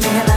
man.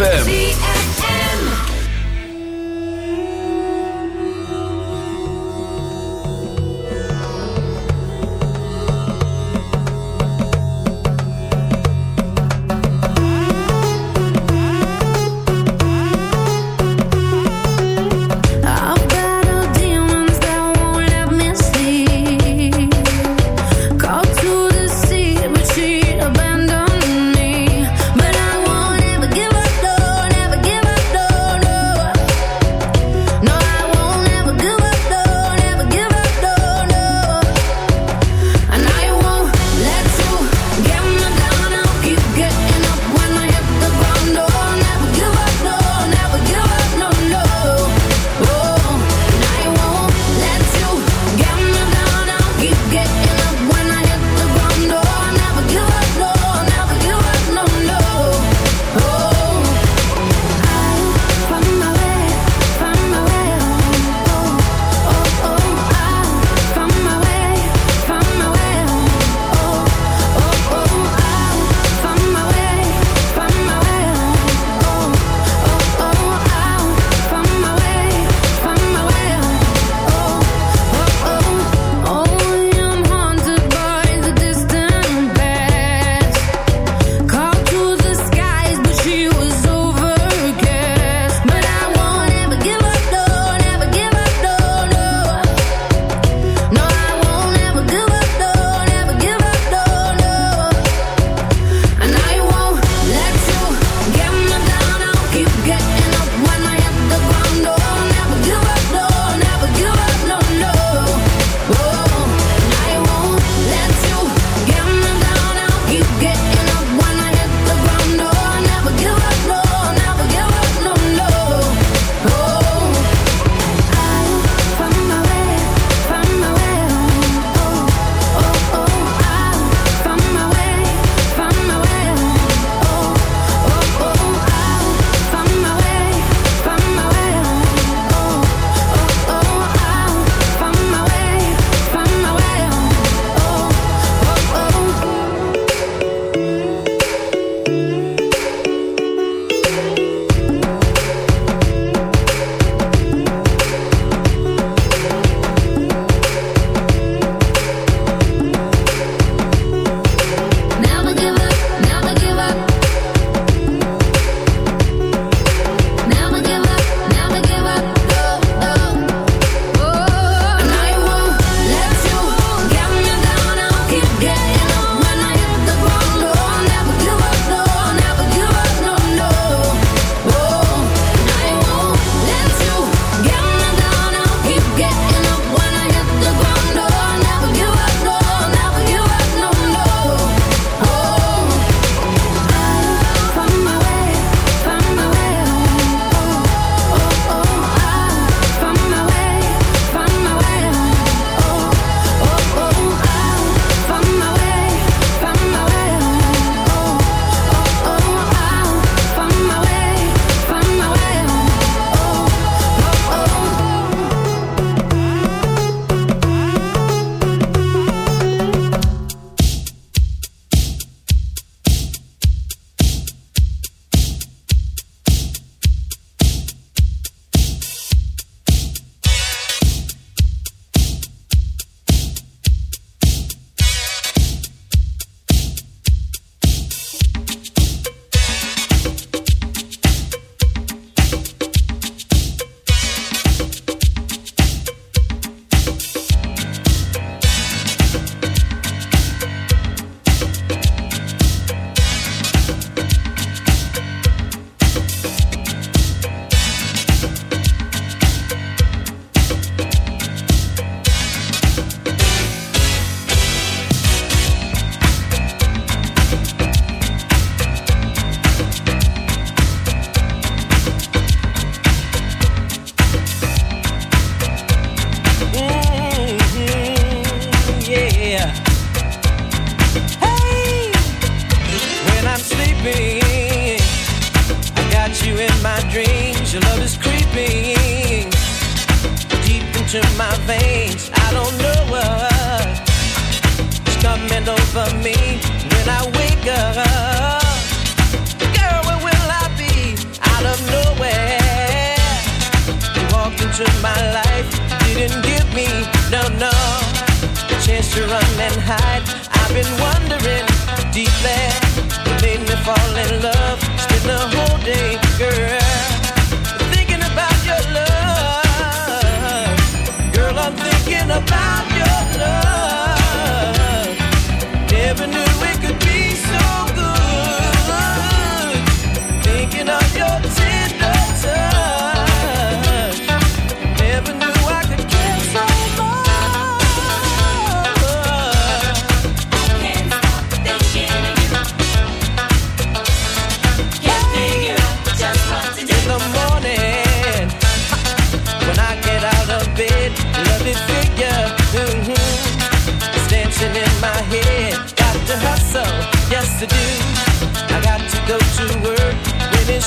ZFM.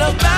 about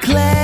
clear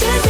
should